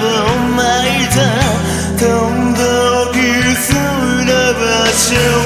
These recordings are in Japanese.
vurulmaydı Tanıdık yüzüne başım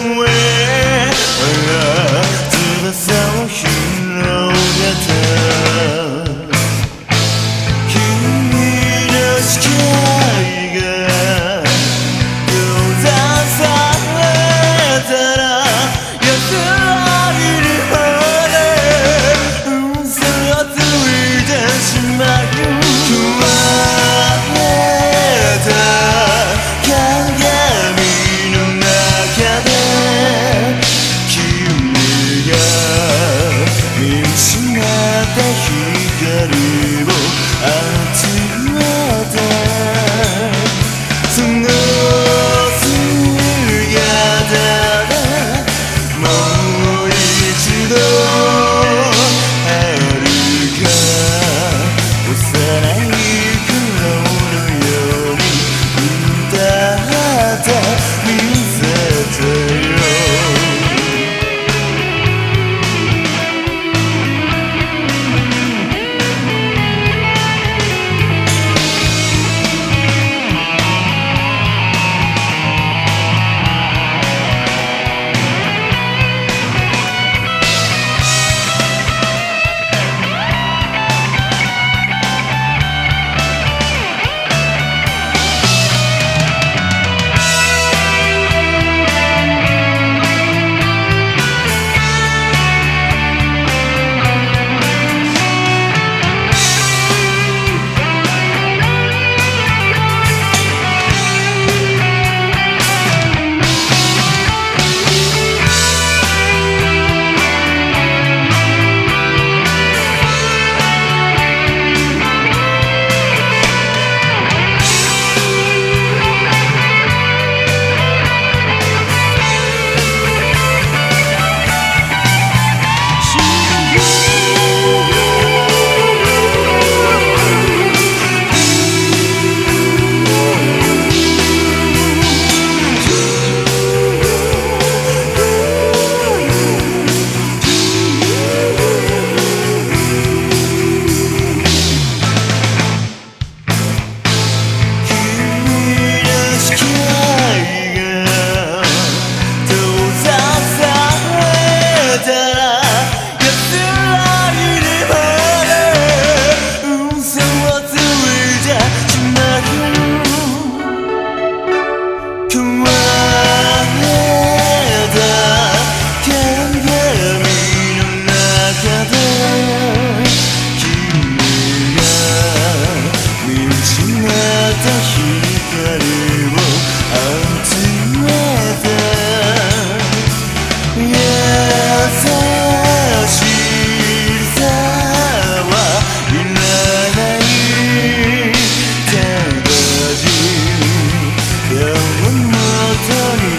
这里。